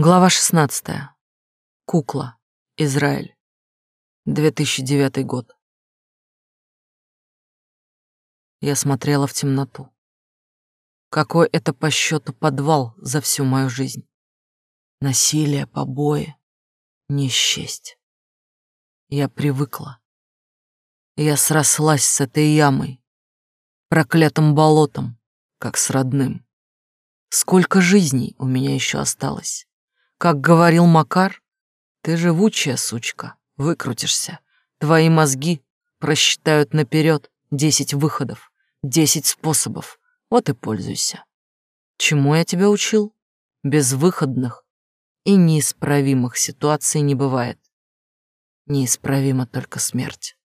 Глава 16. Кукла. Израиль. 2009 год. Я смотрела в темноту. Какой это по счету подвал за всю мою жизнь. Насилие, побои, не счесть. Я привыкла. Я срослась с этой ямой, проклятым болотом, как с родным. Сколько жизней у меня еще осталось? Как говорил Макар, ты живучая сучка, выкрутишься. Твои мозги просчитают наперед десять выходов, десять способов. Вот и пользуйся. Чему я тебя учил? Безвыходных и неисправимых ситуаций не бывает. Неисправима только смерть.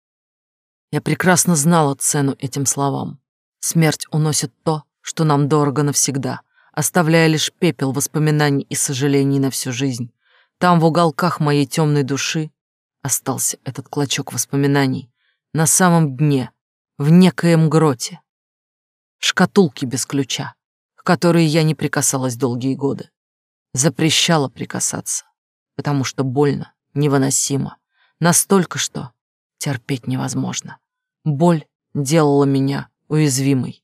Я прекрасно знала цену этим словам. Смерть уносит то, что нам дорого навсегда — оставляя лишь пепел воспоминаний и сожалений на всю жизнь. Там, в уголках моей темной души, остался этот клочок воспоминаний. На самом дне, в некоем гроте. Шкатулки без ключа, к которой я не прикасалась долгие годы. Запрещала прикасаться, потому что больно, невыносимо. Настолько, что терпеть невозможно. Боль делала меня уязвимой.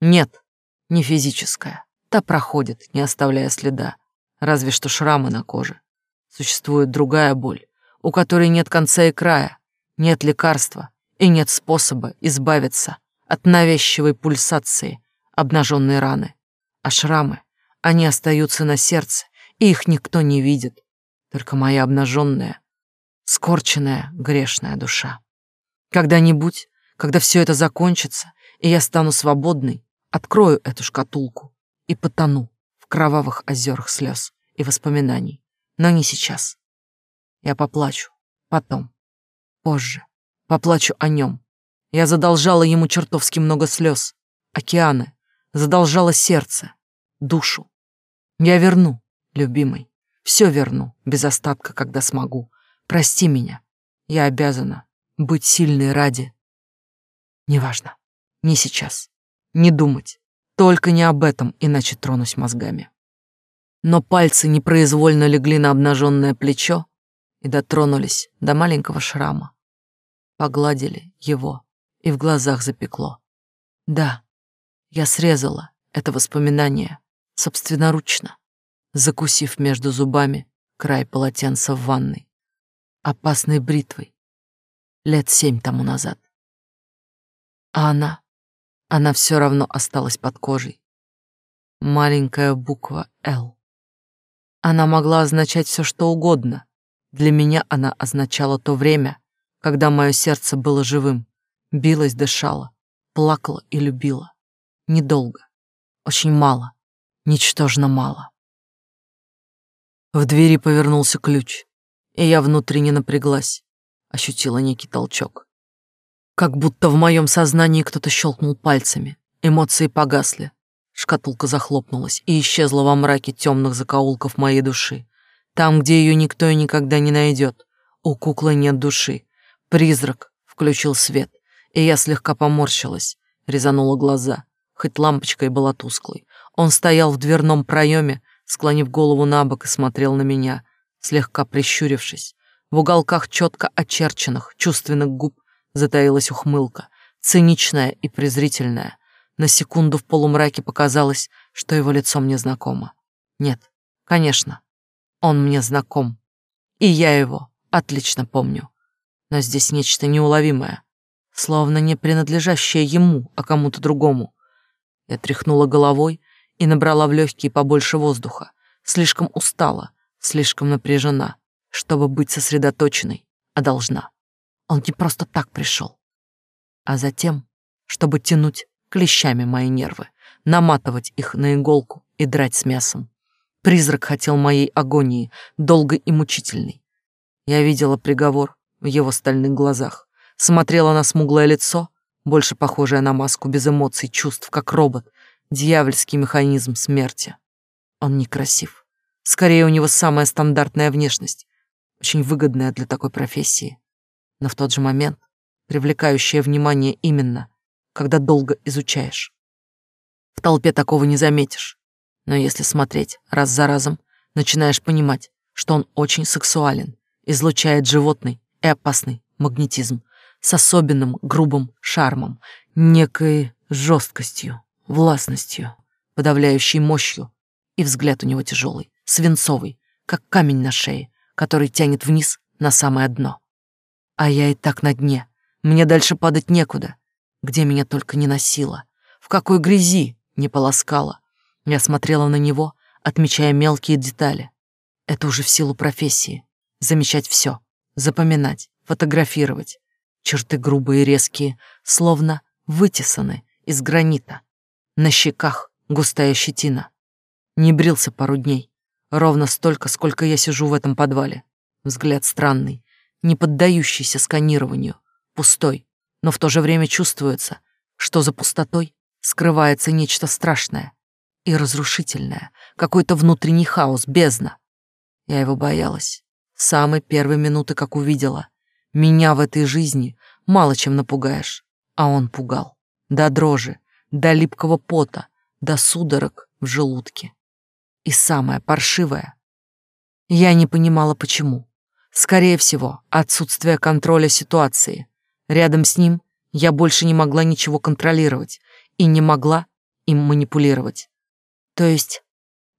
Нет, не физическая, Та проходит, не оставляя следа, разве что шрамы на коже. Существует другая боль, у которой нет конца и края, нет лекарства и нет способа избавиться от навязчивой пульсации обнаженной раны. А шрамы, они остаются на сердце, и их никто не видит, только моя обнаженная, скорченная, грешная душа. Когда-нибудь, когда все это закончится, и я стану свободной, открою эту шкатулку и потону в кровавых озерах слез и воспоминаний. Но не сейчас. Я поплачу. Потом. Позже. Поплачу о нем. Я задолжала ему чертовски много слез. Океаны. Задолжала сердце. Душу. Я верну, любимый. Все верну, без остатка, когда смогу. Прости меня. Я обязана быть сильной ради. Неважно. Не сейчас. Не думать. Только не об этом, иначе тронусь мозгами. Но пальцы непроизвольно легли на обнаженное плечо и дотронулись до маленького шрама. Погладили его, и в глазах запекло. Да, я срезала это воспоминание собственноручно, закусив между зубами край полотенца в ванной, опасной бритвой, лет семь тому назад. А она она все равно осталась под кожей. Маленькая буква «Л». Она могла означать все, что угодно. Для меня она означала то время, когда мое сердце было живым, билось, дышало, плакало и любило. Недолго, очень мало, ничтожно мало. В двери повернулся ключ, и я внутренне напряглась, ощутила некий толчок. Как будто в моем сознании кто-то щелкнул пальцами. Эмоции погасли. Шкатулка захлопнулась и исчезла во мраке темных закоулков моей души. Там, где ее никто и никогда не найдет. У куклы нет души. Призрак включил свет, и я слегка поморщилась, резанула глаза, хоть лампочка и была тусклой. Он стоял в дверном проеме, склонив голову на бок и смотрел на меня, слегка прищурившись. В уголках четко очерченных, чувственных губ затаилась ухмылка, циничная и презрительная. На секунду в полумраке показалось, что его лицо мне знакомо. Нет, конечно, он мне знаком. И я его отлично помню. Но здесь нечто неуловимое, словно не принадлежащее ему, а кому-то другому. Я тряхнула головой и набрала в легкие побольше воздуха. Слишком устала, слишком напряжена, чтобы быть сосредоточенной, а должна. Он не просто так пришел, а затем, чтобы тянуть клещами мои нервы, наматывать их на иголку и драть с мясом. Призрак хотел моей агонии, долгой и мучительной. Я видела приговор в его стальных глазах, смотрела на смуглое лицо, больше похожее на маску без эмоций, чувств, как робот, дьявольский механизм смерти. Он некрасив. Скорее, у него самая стандартная внешность, очень выгодная для такой профессии но в тот же момент привлекающее внимание именно, когда долго изучаешь. В толпе такого не заметишь, но если смотреть раз за разом, начинаешь понимать, что он очень сексуален, излучает животный и опасный магнетизм с особенным грубым шармом, некой жесткостью, властностью, подавляющей мощью, и взгляд у него тяжелый, свинцовый, как камень на шее, который тянет вниз на самое дно. А я и так на дне, мне дальше падать некуда, где меня только не носило, в какой грязи не полоскало. Я смотрела на него, отмечая мелкие детали. Это уже в силу профессии. Замечать все, запоминать, фотографировать. Черты грубые и резкие, словно вытесаны из гранита. На щеках густая щетина. Не брился пару дней. Ровно столько, сколько я сижу в этом подвале. Взгляд странный, не поддающийся сканированию, пустой, но в то же время чувствуется, что за пустотой скрывается нечто страшное и разрушительное, какой-то внутренний хаос, бездна. Я его боялась. С самой первой минуты, как увидела. Меня в этой жизни мало чем напугаешь, а он пугал. До дрожи, до липкого пота, до судорог в желудке. И самое паршивое. Я не понимала, почему. Скорее всего, отсутствие контроля ситуации. Рядом с ним я больше не могла ничего контролировать и не могла им манипулировать. То есть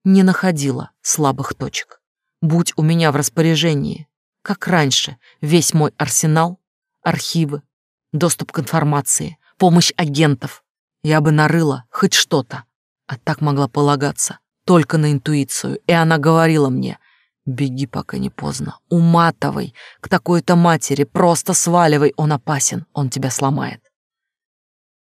не находила слабых точек. Будь у меня в распоряжении, как раньше, весь мой арсенал, архивы, доступ к информации, помощь агентов, я бы нарыла хоть что-то, а так могла полагаться только на интуицию, и она говорила мне, беги, пока не поздно, уматывай к такой-то матери, просто сваливай, он опасен, он тебя сломает.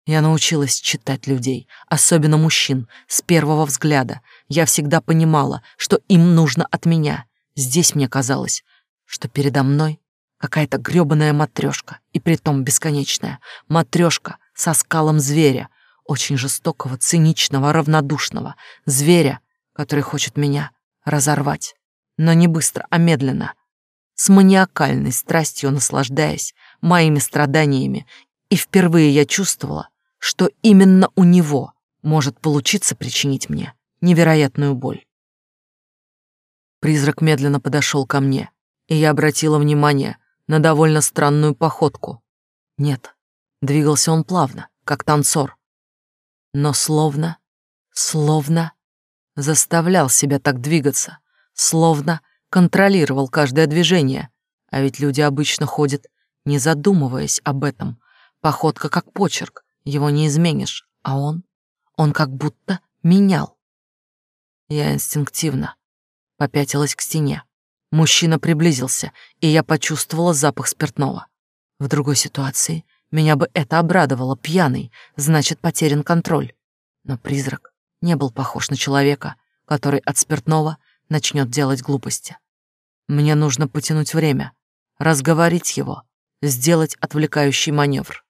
Я научилась читать людей, особенно мужчин, с первого взгляда. Я всегда понимала, что им нужно от меня. Здесь мне казалось, что передо мной какая-то грёбаная матрешка, и притом бесконечная. Матрешка со скалом зверя, очень жестокого, циничного, равнодушного. Зверя, который хочет меня разорвать. Но не быстро, а медленно. С маниакальной страстью наслаждаясь моими страданиями. И впервые я чувствовала, что именно у него может получиться причинить мне невероятную боль. Призрак медленно подошел ко мне, и я обратила внимание на довольно странную походку. Нет, двигался он плавно, как танцор, но словно, словно заставлял себя так двигаться, словно контролировал каждое движение, а ведь люди обычно ходят, не задумываясь об этом. Походка как почерк, его не изменишь, а он, он как будто менял. Я инстинктивно попятилась к стене. Мужчина приблизился, и я почувствовала запах спиртного. В другой ситуации меня бы это обрадовало. Пьяный, значит, потерян контроль. Но призрак не был похож на человека, который от спиртного начнет делать глупости. Мне нужно потянуть время, разговорить его, сделать отвлекающий маневр.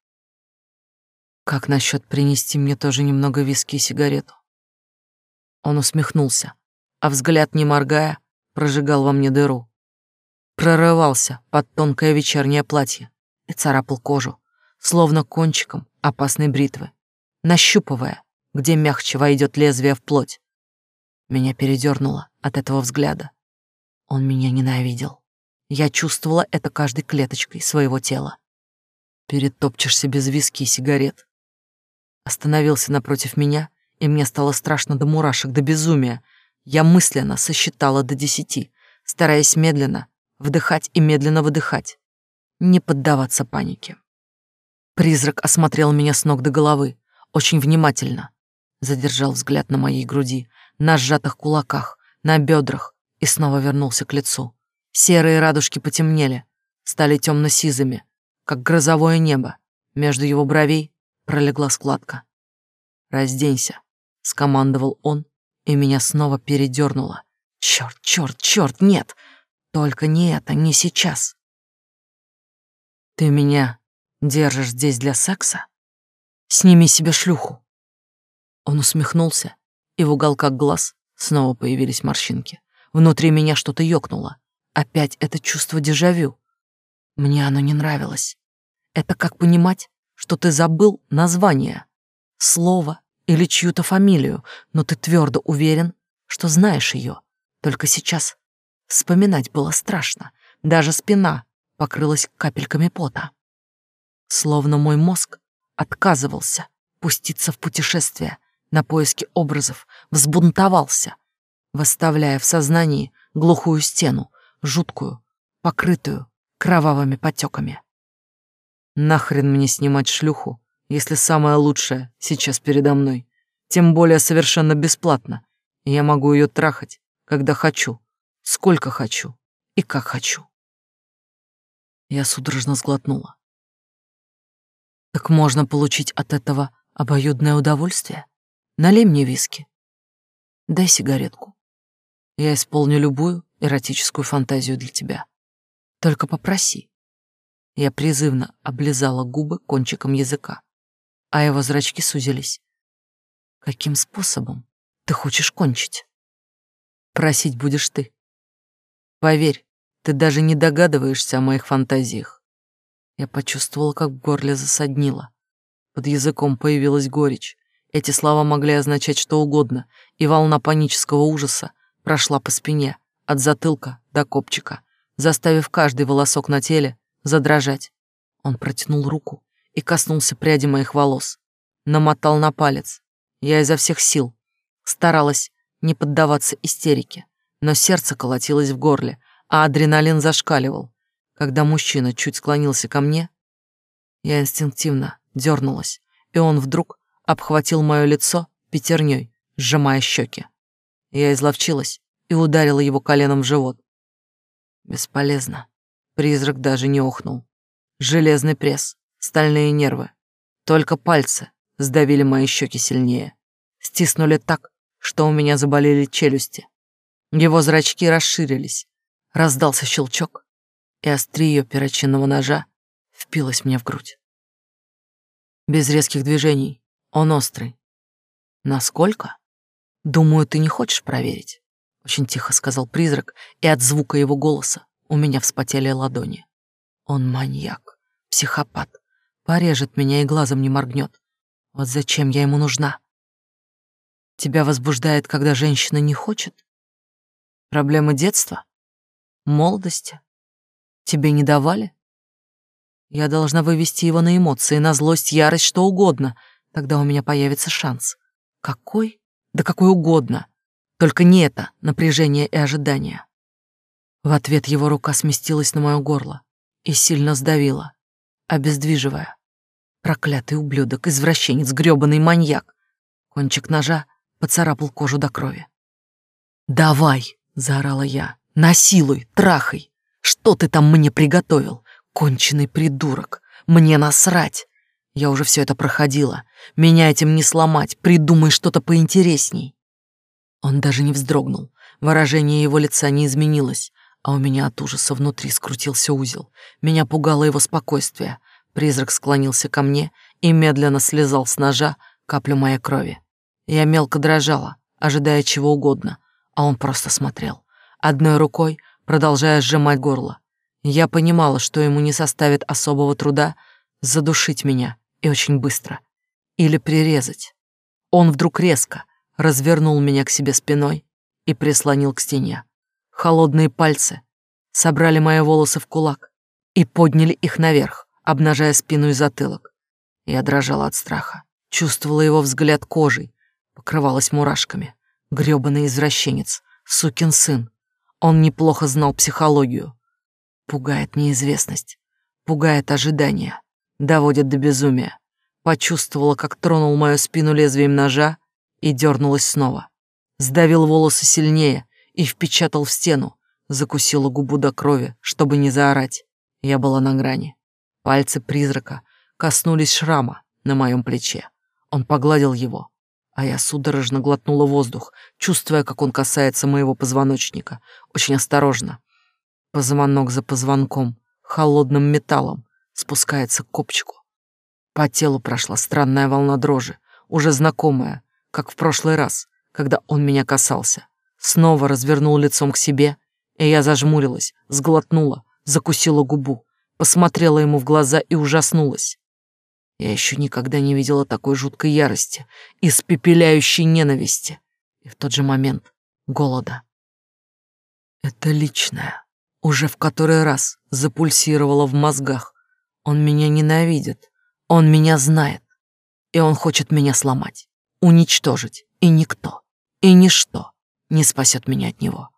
Как насчет принести мне тоже немного виски и сигарету? Он усмехнулся, а взгляд, не моргая, прожигал во мне дыру. Прорывался под тонкое вечернее платье и царапал кожу, словно кончиком опасной бритвы, нащупывая, где мягче войдет лезвие в плоть. Меня передернуло от этого взгляда. Он меня ненавидел. Я чувствовала это каждой клеточкой своего тела. Перетопчешься без виски и сигарет, остановился напротив меня, и мне стало страшно до мурашек, до безумия. Я мысленно сосчитала до десяти, стараясь медленно вдыхать и медленно выдыхать, не поддаваться панике. Призрак осмотрел меня с ног до головы, очень внимательно, задержал взгляд на моей груди, на сжатых кулаках, на бедрах и снова вернулся к лицу. Серые радужки потемнели, стали темно-сизыми, как грозовое небо. Между его бровей пролегла складка. «Разденься», — скомандовал он, и меня снова передернуло. «Черт, черт, черт, нет! Только не это, не сейчас!» «Ты меня держишь здесь для секса? Сними себе шлюху!» Он усмехнулся, и в уголках глаз снова появились морщинки. Внутри меня что-то ёкнуло. Опять это чувство дежавю. Мне оно не нравилось. Это как понимать, что ты забыл название, слово или чью-то фамилию, но ты твердо уверен, что знаешь ее. Только сейчас вспоминать было страшно. Даже спина покрылась капельками пота. Словно мой мозг отказывался пуститься в путешествие на поиски образов, взбунтовался, выставляя в сознании глухую стену, жуткую, покрытую кровавыми потеками. Нахрен мне снимать шлюху, если самое лучшее сейчас передо мной, тем более совершенно бесплатно, и я могу ее трахать, когда хочу, сколько хочу и как хочу. Я судорожно сглотнула. Так можно получить от этого обоюдное удовольствие? Налей мне виски. Дай сигаретку. Я исполню любую эротическую фантазию для тебя. Только попроси. Я призывно облизала губы кончиком языка, а его зрачки сузились. Каким способом ты хочешь кончить? Просить будешь ты. Поверь, ты даже не догадываешься о моих фантазиях. Я почувствовала, как в горле засаднило. Под языком появилась горечь. Эти слова могли означать что угодно, и волна панического ужаса прошла по спине, от затылка до копчика, заставив каждый волосок на теле задрожать. Он протянул руку и коснулся пряди моих волос, намотал на палец. Я изо всех сил старалась не поддаваться истерике, но сердце колотилось в горле, а адреналин зашкаливал. Когда мужчина чуть склонился ко мне, я инстинктивно дернулась, и он вдруг обхватил мое лицо пятерней, сжимая щеки. Я изловчилась и ударила его коленом в живот. Бесполезно. Призрак даже не охнул. Железный пресс, стальные нервы. Только пальцы сдавили мои щеки сильнее. Стиснули так, что у меня заболели челюсти. Его зрачки расширились. Раздался щелчок, и острие перочинного ножа впилось мне в грудь. Без резких движений, он острый. Насколько? Думаю, ты не хочешь проверить. Очень тихо сказал призрак, и от звука его голоса у меня вспотели ладони. Он маньяк, психопат, порежет меня и глазом не моргнет. Вот зачем я ему нужна? Тебя возбуждает, когда женщина не хочет? Проблемы детства? Молодости? Тебе не давали? Я должна вывести его на эмоции, на злость, ярость, что угодно. Тогда у меня появится шанс. Какой? Да какой угодно. Только не это напряжение и ожидание. В ответ его рука сместилась на мое горло и сильно сдавила, обездвиживая. Проклятый ублюдок, извращенец, грёбаный маньяк. Кончик ножа поцарапал кожу до крови. «Давай!» — заорала я. «Насилуй, трахай! Что ты там мне приготовил? Конченый придурок! Мне насрать! Я уже все это проходила. Меня этим не сломать. Придумай что-то поинтересней. Он даже не вздрогнул. Выражение его лица не изменилось, а у меня от ужаса внутри скрутился узел. Меня пугало его спокойствие. Призрак склонился ко мне и медленно слезал с ножа каплю моей крови. Я мелко дрожала, ожидая чего угодно, а он просто смотрел, одной рукой продолжая сжимать горло. Я понимала, что ему не составит особого труда задушить меня и очень быстро. Или прирезать. Он вдруг резко, развернул меня к себе спиной и прислонил к стене. Холодные пальцы собрали мои волосы в кулак и подняли их наверх, обнажая спину и затылок. Я дрожала от страха, чувствовала его взгляд кожей, покрывалась мурашками. Грёбаный извращенец, сукин сын. Он неплохо знал психологию. Пугает неизвестность, пугает ожидание, доводит до безумия. Почувствовала, как тронул мою спину лезвием ножа и дернулась снова. Сдавил волосы сильнее и впечатал в стену, закусила губу до крови, чтобы не заорать. Я была на грани. Пальцы призрака коснулись шрама на моем плече. Он погладил его, а я судорожно глотнула воздух, чувствуя, как он касается моего позвоночника, очень осторожно. Позвонок за позвонком, холодным металлом, спускается к копчику. По телу прошла странная волна дрожи, уже знакомая, как в прошлый раз, когда он меня касался. Снова развернул лицом к себе, и я зажмурилась, сглотнула, закусила губу, посмотрела ему в глаза и ужаснулась. Я еще никогда не видела такой жуткой ярости, испепеляющей ненависти и в тот же момент голода. Что-то личное уже в который раз запульсировало в мозгах. Он меня ненавидит, он меня знает, и он хочет меня сломать, уничтожить, и никто, и ничто не спасет меня от него.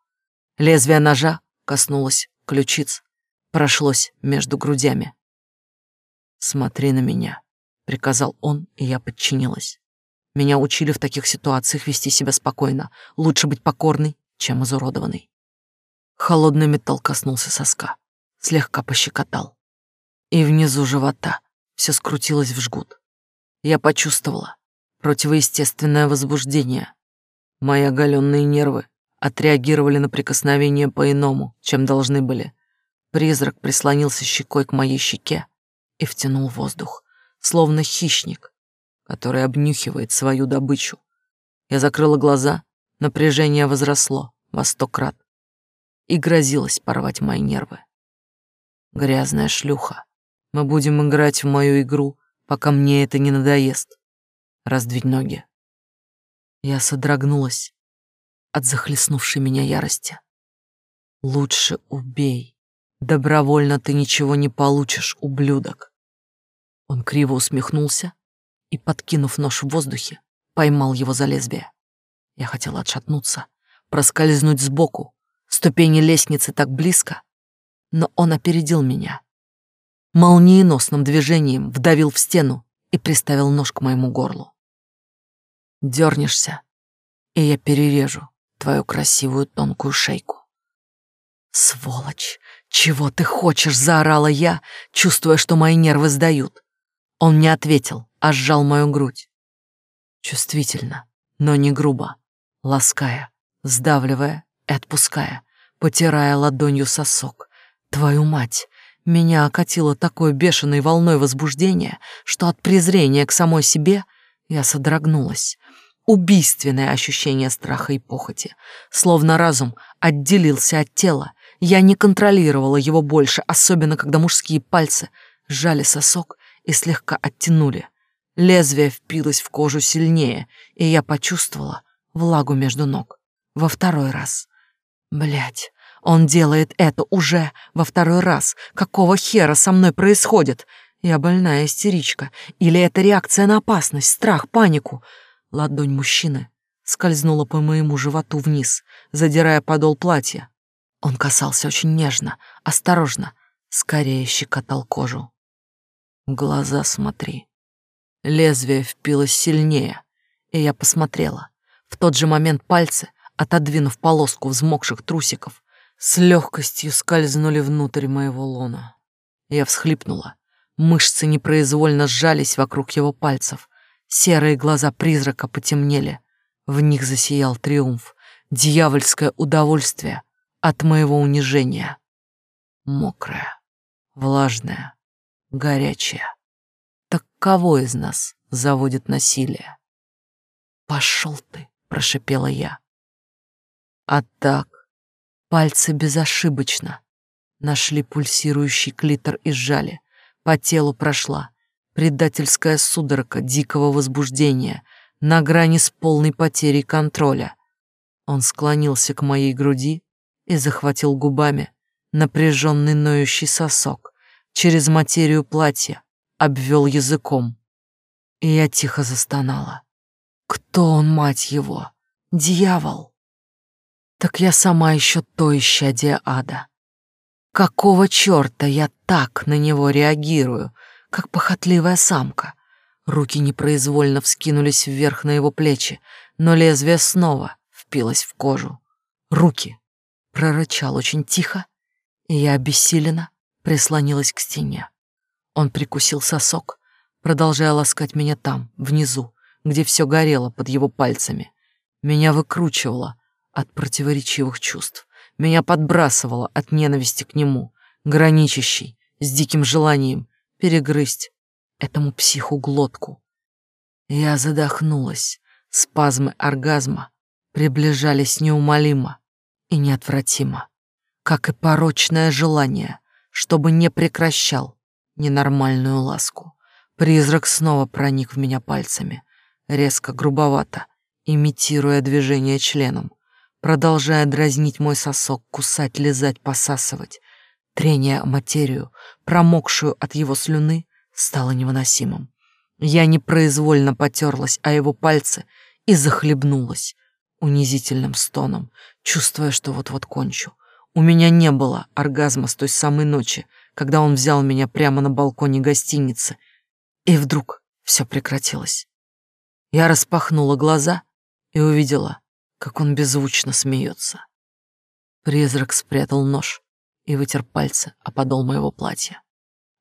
Лезвие ножа коснулось ключиц, прошлось между грудями. «Смотри на меня», — приказал он, и я подчинилась. Меня учили в таких ситуациях вести себя спокойно, лучше быть покорной, чем изуродованной. Холодный металл коснулся соска, слегка пощекотал. И внизу живота все скрутилось в жгут. Я почувствовала противоестественное возбуждение. Мои оголенные нервы отреагировали на прикосновение по-иному, чем должны были. Призрак прислонился щекой к моей щеке и втянул воздух, словно хищник, который обнюхивает свою добычу. Я закрыла глаза, напряжение возросло во сто крат и грозилась порвать мои нервы. Грязная шлюха, мы будем играть в мою игру, пока мне это не надоест. Раздвинь ноги. Я содрогнулась от захлестнувшей меня ярости. Лучше убей. Добровольно ты ничего не получишь, ублюдок. Он криво усмехнулся и, подкинув нож в воздухе, поймал его за лезвие. Я хотела отшатнуться, проскользнуть сбоку. Ступени лестницы так близко, но он опередил меня. Молниеносным движением вдавил в стену и приставил нож к моему горлу. Дернешься, и я перережу твою красивую тонкую шейку. «Сволочь! Чего ты хочешь?» — заорала я, чувствуя, что мои нервы сдают. Он не ответил, а сжал мою грудь. Чувствительно, но не грубо, лаская, сдавливая и отпуская, потирая ладонью сосок. Твою мать! Меня окатило такой бешеной волной возбуждения, что от презрения к самой себе я содрогнулась. Убийственное ощущение страха и похоти. Словно разум отделился от тела. Я не контролировала его больше, особенно когда мужские пальцы сжали сосок и слегка оттянули. Лезвие впилось в кожу сильнее, и я почувствовала влагу между ног. Во второй раз. Блять, он делает это уже во второй раз. Какого хера со мной происходит? Я больная истеричка. Или это реакция на опасность, страх, панику? Ладонь мужчины скользнула по моему животу вниз, задирая подол платья. Он касался очень нежно, осторожно, скорее щекотал кожу. Глаза смотри. Лезвие впилось сильнее, и я посмотрела. В тот же момент пальцы, отодвинув полоску взмокших трусиков, с легкостью скользнули внутрь моего лона. Я всхлипнула. Мышцы непроизвольно сжались вокруг его пальцев. Серые глаза призрака потемнели. В них засиял триумф, дьявольское удовольствие от моего унижения. Мокрая, влажная, горячая. Так кого из нас заводит насилие? «Пошел ты!» — прошипела я. А так, пальцы безошибочно нашли пульсирующий клитор и сжали. По телу прошла предательская судорога дикого возбуждения на грани с полной потерей контроля. Он склонился к моей груди и захватил губами напряженный ноющий сосок через материю платья, обвел языком. И я тихо застонала. Кто он, мать его? Дьявол! Так я сама еще то исчадие ада. Какого черта я так на него реагирую, как похотливая самка? Руки непроизвольно вскинулись вверх на его плечи, но лезвие снова впилось в кожу. «Руки!» — прорычал очень тихо, и я обессиленно прислонилась к стене. Он прикусил сосок, продолжая ласкать меня там, внизу, где все горело под его пальцами. Меня выкручивало, от противоречивых чувств. Меня подбрасывало от ненависти к нему, граничащей с диким желанием перегрызть этому психу глотку. Я задохнулась. Спазмы оргазма приближались неумолимо и неотвратимо, как и порочное желание, чтобы не прекращал ненормальную ласку. Призрак снова проник в меня пальцами, резко, грубовато, имитируя движение членом продолжая дразнить мой сосок, кусать, лизать, посасывать. Трение материю, промокшую от его слюны, стало невыносимым. Я непроизвольно потерлась о его пальцы и захлебнулась унизительным стоном, чувствуя, что вот-вот кончу. У меня не было оргазма с той самой ночи, когда он взял меня прямо на балконе гостиницы, и вдруг все прекратилось. Я распахнула глаза и увидела, как он беззвучно смеется. Призрак спрятал нож и вытер пальцы о подол моего платья.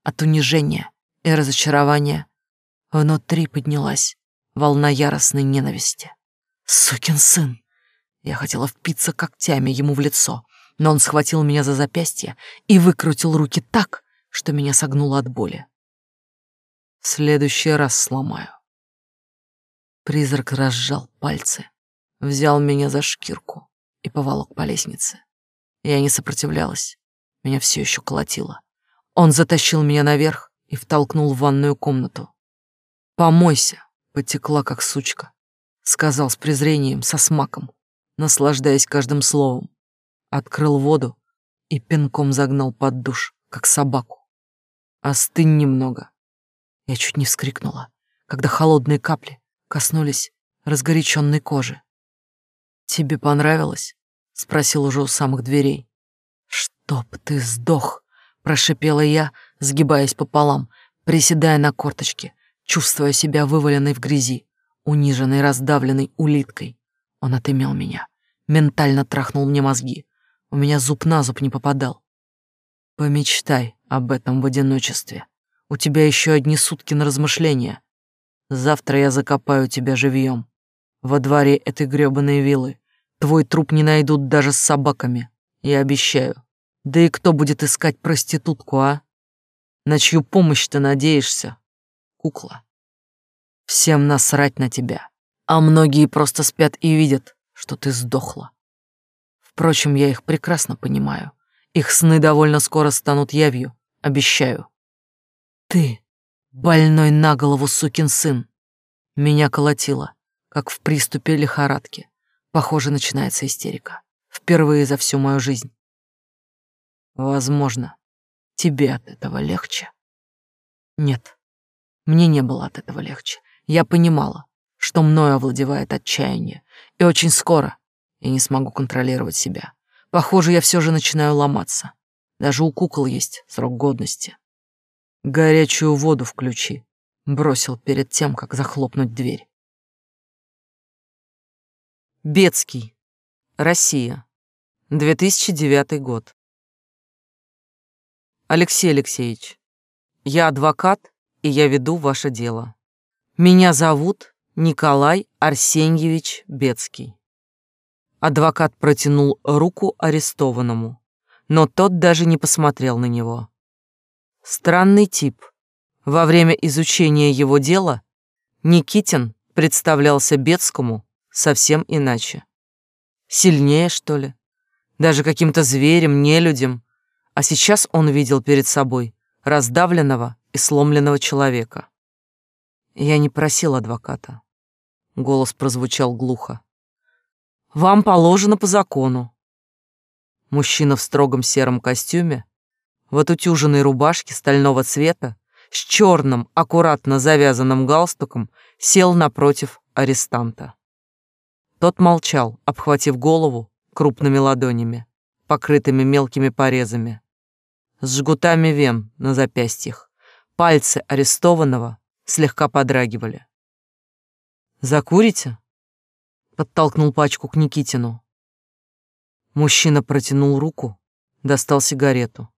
От унижения и разочарования внутри поднялась волна яростной ненависти. Сукин сын! Я хотела впиться когтями ему в лицо, но он схватил меня за запястье и выкрутил руки так, что меня согнуло от боли. В следующий раз сломаю. Призрак разжал пальцы, взял меня за шкирку и поволок по лестнице. Я не сопротивлялась, меня все еще колотило. Он затащил меня наверх и втолкнул в ванную комнату. «Помойся», — потекла как сучка, — сказал с презрением, со смаком, наслаждаясь каждым словом открыл воду и пинком загнал под душ, как собаку. «Остынь немного». Я чуть не вскрикнула, когда холодные капли коснулись разгоряченной кожи. «Тебе понравилось?» — спросил уже у самых дверей. «Чтоб ты сдох!» — прошипела я, сгибаясь пополам, приседая на корточки, чувствуя себя вываленной в грязи, униженной, раздавленной улиткой. Он отымел меня, ментально трахнул мне мозги, у меня зуб на зуб не попадал. Помечтай об этом в одиночестве. У тебя еще одни сутки на размышления. Завтра я закопаю тебя живьем. Во дворе этой грёбаной виллы. Твой труп не найдут даже с собаками. Я обещаю. Да и кто будет искать проститутку, а? На чью помощь ты надеешься? Кукла. Всем насрать на тебя. А многие просто спят и видят, что ты сдохла. Впрочем, я их прекрасно понимаю. Их сны довольно скоро станут явью, обещаю. Ты, больной на голову сукин сын. Меня колотило, как в приступе лихорадки. Похоже, начинается истерика. Впервые за всю мою жизнь. Возможно, тебе от этого легче. Нет, мне не было от этого легче. Я понимала, что мною овладевает отчаяние, и очень скоро и не смогу контролировать себя. Похоже, я все же начинаю ломаться. Даже у кукол есть срок годности. Горячую воду включи. Бросил перед тем, как захлопнуть дверь. Бецкий. Россия. 2009 год. Алексей Алексеевич, я адвокат, и я веду ваше дело. Меня зовут Николай Арсеньевич Бецкий. Адвокат протянул руку арестованному, но тот даже не посмотрел на него. Странный тип. Во время изучения его дела Никитин представлялся Бецкому совсем иначе. Сильнее, что ли? Даже каким-то зверем, нелюдем. А сейчас он видел перед собой раздавленного и сломленного человека. Я не просил адвоката. Голос прозвучал глухо. Вам положено по закону. Мужчина в строгом сером костюме, в отутюженной рубашке стального цвета, с черным, аккуратно завязанным галстуком, сел напротив арестанта. Тот молчал, обхватив голову крупными ладонями, покрытыми мелкими порезами, с жгутами вен на запястьях. Пальцы арестованного слегка подрагивали. «Закурите?» подтолкнул пачку к Никитину. Мужчина протянул руку, достал сигарету.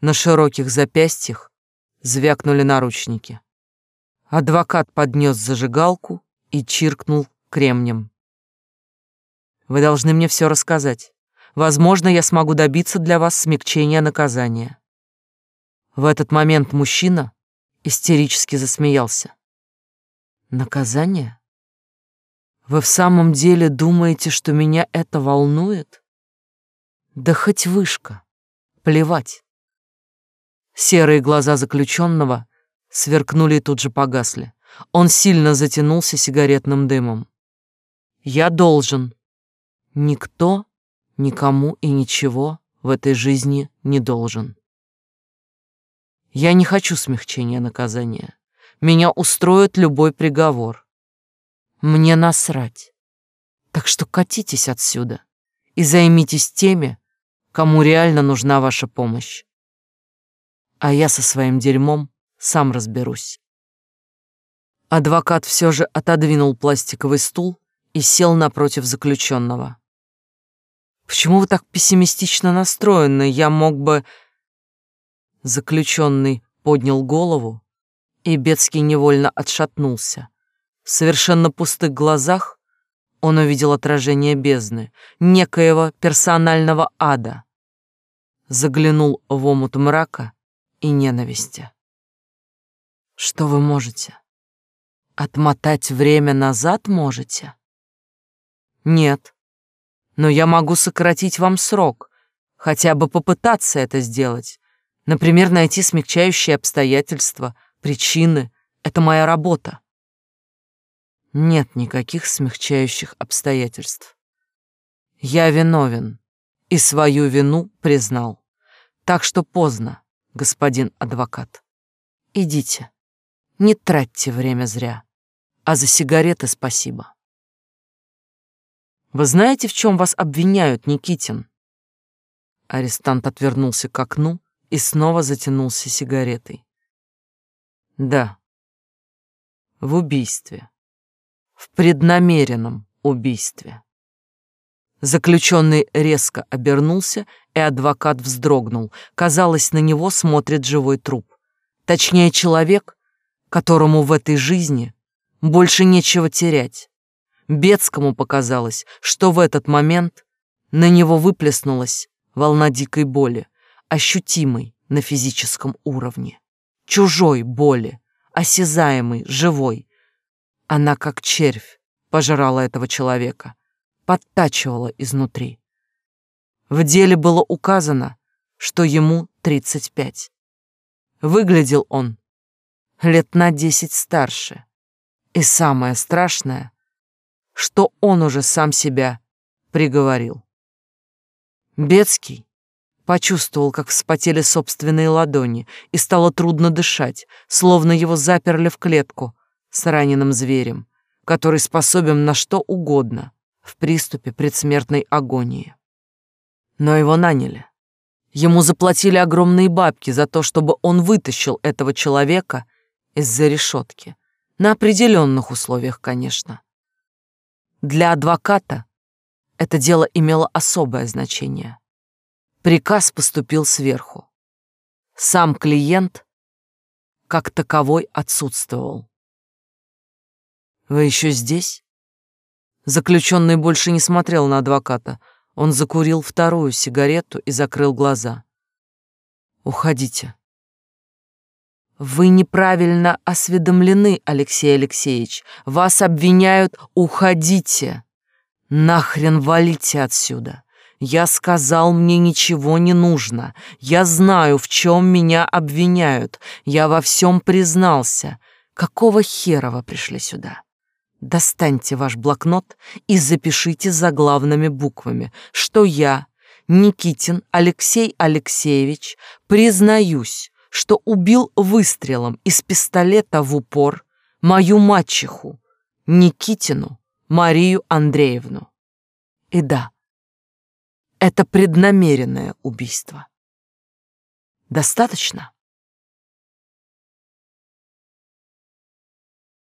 На широких запястьях звякнули наручники. Адвокат поднес зажигалку и чиркнул кремнем. «Вы должны мне все рассказать. Возможно, я смогу добиться для вас смягчения наказания». В этот момент мужчина истерически засмеялся. «Наказание?» Вы в самом деле думаете, что меня это волнует? Да хоть вышка. Плевать. Серые глаза заключенного сверкнули и тут же погасли. Он сильно затянулся сигаретным дымом. Я должен. Никто никому и ничего в этой жизни не должен. Я не хочу смягчения наказания. Меня устроит любой приговор. Мне насрать. Так что катитесь отсюда и займитесь теми, кому реально нужна ваша помощь. А я со своим дерьмом сам разберусь. Адвокат все же отодвинул пластиковый стул и сел напротив заключенного. «Почему вы так пессимистично настроены? Я мог бы...» Заключенный поднял голову, и Бецкий невольно отшатнулся. В совершенно пустых глазах он увидел отражение бездны, некоего персонального ада. Заглянул в омут мрака и ненависти. Что вы можете? Отмотать время назад можете? Нет. Но я могу сократить вам срок, хотя бы попытаться это сделать. Например, найти смягчающие обстоятельства, причины. Это моя работа. Нет никаких смягчающих обстоятельств. Я виновен и свою вину признал. Так что поздно, господин адвокат. Идите. Не тратьте время зря. А за сигареты спасибо. Вы знаете, в чем вас обвиняют, Никитин? Арестант отвернулся к окну и снова затянулся сигаретой. Да, в убийстве. В преднамеренном убийстве. Заключенный резко обернулся, и адвокат вздрогнул. Казалось, на него смотрит живой труп. Точнее, человек, которому в этой жизни больше нечего терять. Бецкому показалось, что в этот момент на него выплеснулась волна дикой боли, ощутимой на физическом уровне. Чужой боли, осязаемой, живой. Она, как червь, пожирала этого человека, подтачивала изнутри. В деле было указано, что ему 35. Выглядел он лет на десять старше. И самое страшное, что он уже сам себя приговорил. Бецкий почувствовал, как вспотели собственные ладони, и стало трудно дышать, словно его заперли в клетку с раненым зверем, который способен на что угодно в приступе предсмертной агонии. Но его наняли. Ему заплатили огромные бабки за то, чтобы он вытащил этого человека из-за решетки. На определенных условиях, конечно. Для адвоката это дело имело особое значение. Приказ поступил сверху. Сам клиент как таковой отсутствовал. «Вы еще здесь?» Заключенный больше не смотрел на адвоката. Он закурил вторую сигарету и закрыл глаза. «Уходите», вы неправильно осведомлены, Алексей Алексеевич. Вас обвиняют. Уходите. Нахрен валите отсюда. Я сказал, мне ничего не нужно. Я знаю, в чем меня обвиняют. Я во всем признался. Какого хера вы пришли сюда? Достаньте ваш блокнот и запишите заглавными буквами, что я, Никитин Алексей Алексеевич, признаюсь, что убил выстрелом из пистолета в упор мою мачеху, Никитину Марию Андреевну. И да, это преднамеренное убийство. Достаточно?